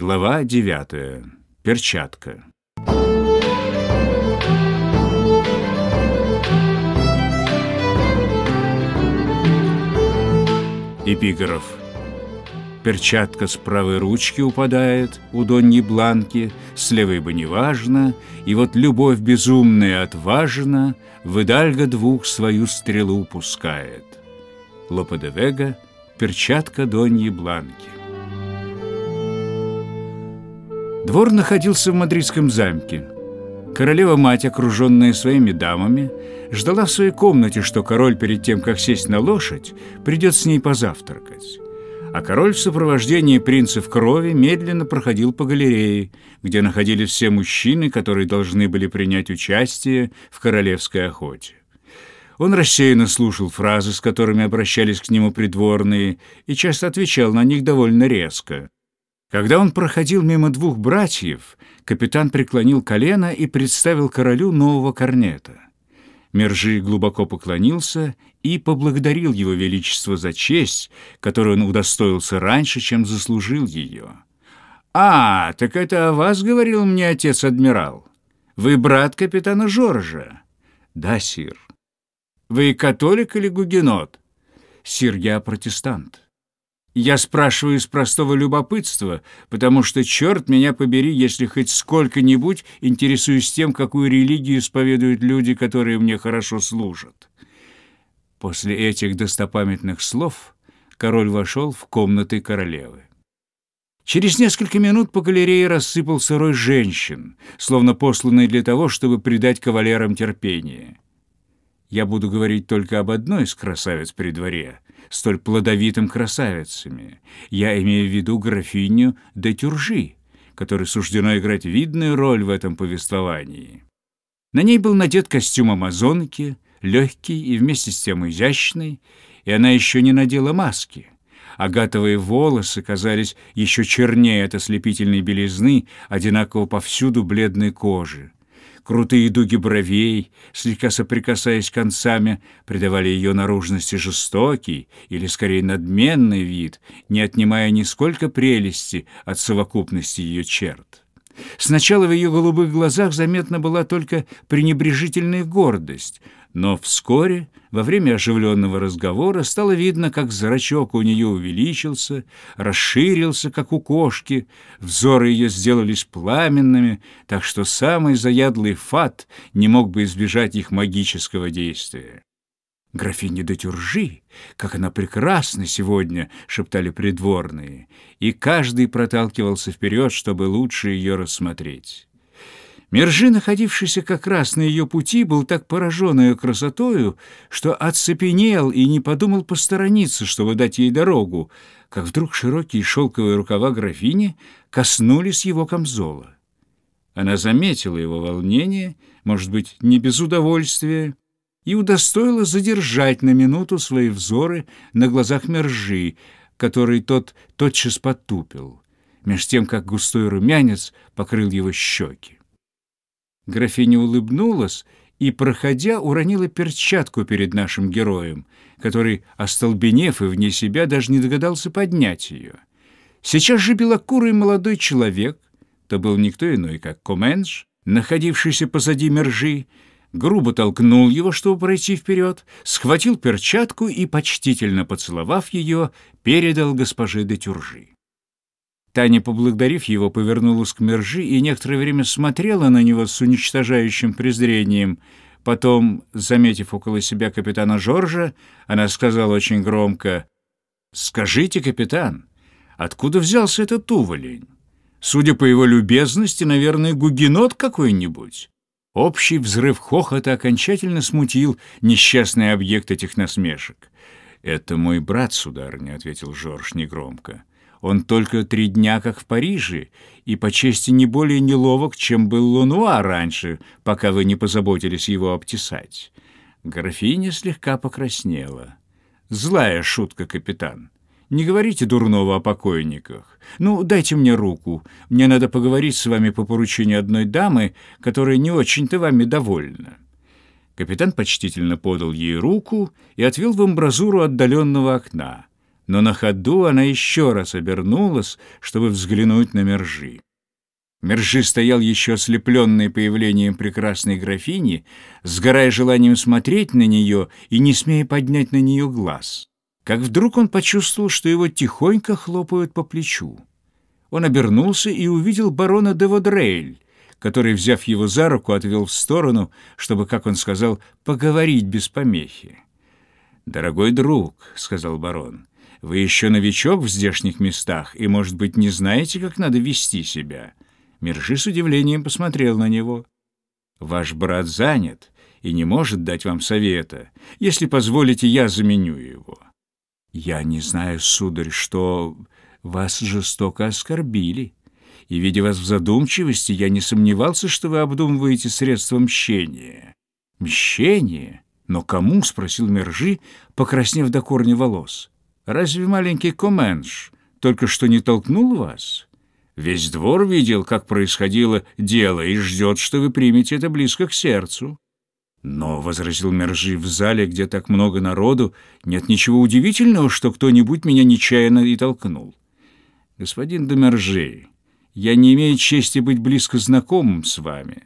Глава девятая. Перчатка. Эпиграф. Перчатка с правой ручки упадает у Доньи Бланки, с левой бы неважно, и вот любовь безумная отважна, в Идальго двух свою стрелу пускает. Лопе де Вега, перчатка Доньи Бланки. Двор находился в мадридском замке. Королева-мать, окруженная своими дамами, ждала в своей комнате, что король перед тем, как сесть на лошадь, придет с ней позавтракать. А король в сопровождении принцев крови медленно проходил по галерее, где находились все мужчины, которые должны были принять участие в королевской охоте. Он рассеянно слушал фразы, с которыми обращались к нему придворные, и часто отвечал на них довольно резко. Когда он проходил мимо двух братьев, капитан преклонил колено и представил королю нового корнета. Мержи глубоко поклонился и поблагодарил его величество за честь, которую он удостоился раньше, чем заслужил ее. «А, так это о вас говорил мне отец-адмирал. Вы брат капитана Жоржа?» «Да, сир». «Вы католик или гугенот?» «Сир, я протестант». Я спрашиваю из простого любопытства, потому что, черт меня побери, если хоть сколько-нибудь интересуюсь тем, какую религию исповедуют люди, которые мне хорошо служат. После этих достопамятных слов король вошел в комнаты королевы. Через несколько минут по галерее рассыпался рой женщин, словно посланный для того, чтобы придать кавалерам терпение. Я буду говорить только об одной из красавиц при дворе, столь плодовитым красавицами. Я имею в виду графиню де Тюржи, которой суждено играть видную роль в этом повествовании. На ней был надет костюм амазонки, легкий и вместе с тем изящный, и она еще не надела маски. Агатовые волосы казались еще чернее от ослепительной белизны, одинаково повсюду бледной кожи. Крутые дуги бровей, слегка соприкасаясь концами, придавали ее наружности жестокий или, скорее, надменный вид, не отнимая нисколько прелести от совокупности ее черт. Сначала в ее голубых глазах заметна была только пренебрежительная гордость, но вскоре, во время оживленного разговора, стало видно, как зрачок у нее увеличился, расширился, как у кошки, взоры ее сделались пламенными, так что самый заядлый фат не мог бы избежать их магического действия. «Графиня де Тюржи, как она прекрасна сегодня!» — шептали придворные, и каждый проталкивался вперед, чтобы лучше ее рассмотреть. Мержи, находившийся как раз на ее пути, был так поражен ее красотою, что оцепенел и не подумал посторониться, чтобы дать ей дорогу, как вдруг широкие шелковые рукава графини коснулись его камзола. Она заметила его волнение, может быть, не без удовольствия, и удостоила задержать на минуту свои взоры на глазах Мержи, который тот тотчас потупил, меж тем, как густой румянец покрыл его щеки. Графиня улыбнулась и, проходя, уронила перчатку перед нашим героем, который, остолбенев и вне себя, даже не догадался поднять ее. Сейчас же белокурый молодой человек, то был никто иной, как Коменш, находившийся позади мержи, грубо толкнул его, чтобы пройти вперед, схватил перчатку и, почтительно поцеловав ее, передал госпоже де Тюржи. Таня, поблагодарив его, повернулась к Мержи и некоторое время смотрела на него с уничтожающим презрением. Потом, заметив около себя капитана Жоржа, она сказала очень громко, «Скажите, капитан, откуда взялся этот уволень? Судя по его любезности, наверное, гугенот какой-нибудь». Общий взрыв хохота окончательно смутил несчастный объект этих насмешек. «Это мой брат, сударыня», — ответил Жорж негромко. Он только три дня как в Париже, и по чести не более неловок, чем был Лунуа раньше, пока вы не позаботились его обтесать». Графиня слегка покраснела. «Злая шутка, капитан. Не говорите дурного о покойниках. Ну, дайте мне руку. Мне надо поговорить с вами по поручению одной дамы, которая не очень-то вами довольна». Капитан почтительно подал ей руку и отвел в амбразуру отдаленного окна. но на ходу она еще раз обернулась, чтобы взглянуть на Мержи. Мержи стоял еще ослепленный появлением прекрасной графини, сгорая желанием смотреть на нее и не смея поднять на нее глаз. Как вдруг он почувствовал, что его тихонько хлопают по плечу. Он обернулся и увидел барона де Водрейль, который, взяв его за руку, отвел в сторону, чтобы, как он сказал, поговорить без помехи. «Дорогой друг», — сказал барон, — «вы еще новичок в здешних местах и, может быть, не знаете, как надо вести себя». Мержи с удивлением посмотрел на него. «Ваш брат занят и не может дать вам совета. Если позволите, я заменю его». «Я не знаю, сударь, что вас жестоко оскорбили, и, видя вас в задумчивости, я не сомневался, что вы обдумываете средства мщения». «Мщение? Но кому?» — спросил Мержи, покраснев до корня волос. «Разве маленький Коменш только что не толкнул вас?» Весь двор видел, как происходило дело, и ждет, что вы примете это близко к сердцу. Но, — возразил Мержи, — в зале, где так много народу, нет ничего удивительного, что кто-нибудь меня нечаянно и толкнул. Господин де Мержи, я не имею чести быть близко знакомым с вами,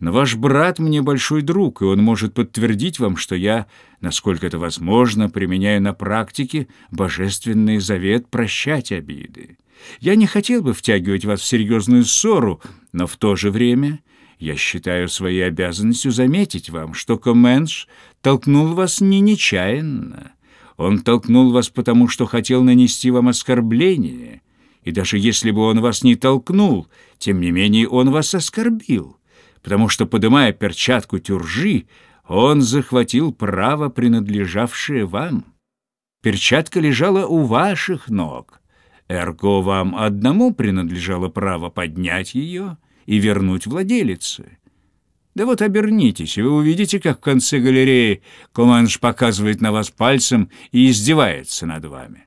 но ваш брат мне большой друг, и он может подтвердить вам, что я, насколько это возможно, применяю на практике божественный завет прощать обиды. Я не хотел бы втягивать вас в серьезную ссору, но в то же время я считаю своей обязанностью заметить вам, что Коменш толкнул вас не нечаянно. Он толкнул вас потому, что хотел нанести вам оскорбление. И даже если бы он вас не толкнул, тем не менее он вас оскорбил, потому что, подымая перчатку тюржи, он захватил право, принадлежавшее вам. Перчатка лежала у ваших ног. Эрго вам одному принадлежало право поднять ее и вернуть владелице. Да вот обернитесь, и вы увидите, как в конце галереи Команш показывает на вас пальцем и издевается над вами.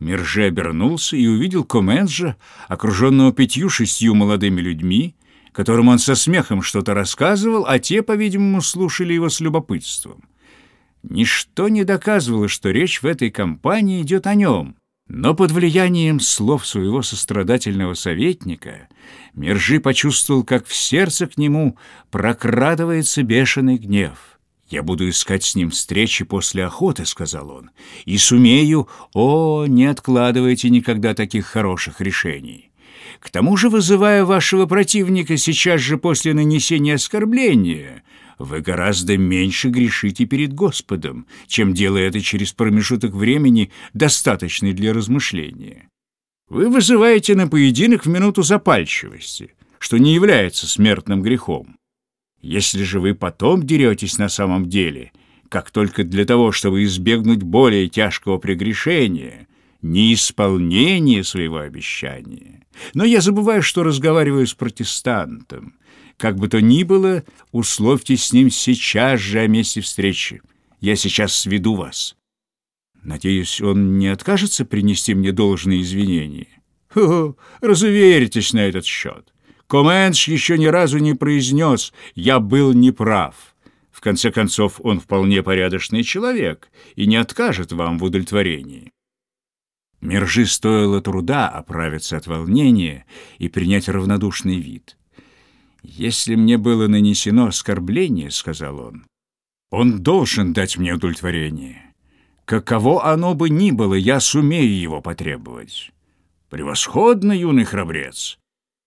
Мирже обернулся и увидел Коменджа, окруженного пятью-шестью молодыми людьми, которым он со смехом что-то рассказывал, а те, по-видимому, слушали его с любопытством. Ничто не доказывало, что речь в этой компании идет о нем — но под влиянием слов своего сострадательного советника Мержи почувствовал, как в сердце к нему прокрадывается бешеный гнев. «Я буду искать с ним встречи после охоты», — сказал он, — «и сумею, о, не откладывайте никогда таких хороших решений. К тому же, вызывая вашего противника сейчас же после нанесения оскорбления, вы гораздо меньше грешите перед Господом, чем делая это через промежуток времени, достаточный для размышления. Вы вызываете на поединок в минуту запальчивости, что не является смертным грехом. Если же вы потом деретесь на самом деле, как только для того, чтобы избегнуть более тяжкого прегрешения, неисполнения своего обещания. Но я забываю, что разговариваю с протестантом, как бы то ни было, условьте с ним сейчас же о месте встречи. Я сейчас сведу вас. Надеюсь, он не откажется принести мне должные извинения? Хо, разуверитесь на этот счет. Коменш еще ни разу не произнес «я был неправ». В конце концов, он вполне порядочный человек и не откажет вам в удовлетворении. Мержи стоило труда оправиться от волнения и принять равнодушный вид. «Если мне было нанесено оскорбление, — сказал он, — он должен дать мне удовлетворение. Каково оно бы ни было, я сумею его потребовать. Превосходно, юный храбрец!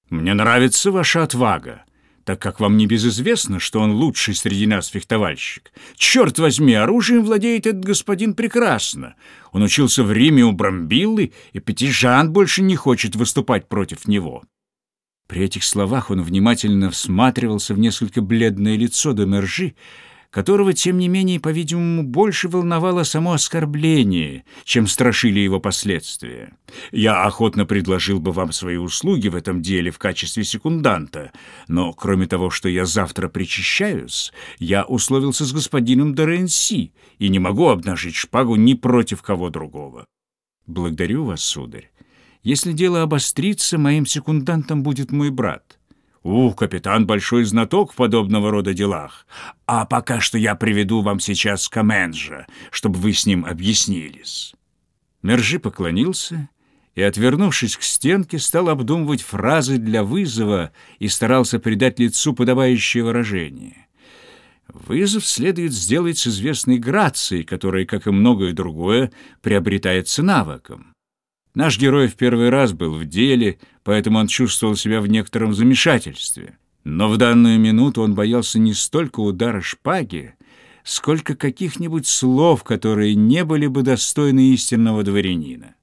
Мне нравится ваша отвага, так как вам не безизвестно, что он лучший среди нас фехтовальщик. Черт возьми, оружием владеет этот господин прекрасно. Он учился в Риме у Брамбиллы, и Пятижан больше не хочет выступать против него». При этих словах он внимательно всматривался в несколько бледное лицо Домержи, которого, тем не менее, по-видимому, больше волновало само оскорбление, чем страшили его последствия. «Я охотно предложил бы вам свои услуги в этом деле в качестве секунданта, но, кроме того, что я завтра причащаюсь, я условился с господином Доренси и не могу обнажить шпагу ни против кого другого». «Благодарю вас, сударь. Если дело обострится, моим секундантом будет мой брат. Ух, капитан большой знаток в подобного рода делах. А пока что я приведу вам сейчас Каменжа, чтобы вы с ним объяснились. Мержи поклонился и, отвернувшись к стенке, стал обдумывать фразы для вызова и старался придать лицу подобающее выражение. Вызов следует сделать с известной грацией, которая, как и многое другое, приобретается навыком. Наш герой в первый раз был в деле, поэтому он чувствовал себя в некотором замешательстве. Но в данную минуту он боялся не столько удара шпаги, сколько каких-нибудь слов, которые не были бы достойны истинного дворянина.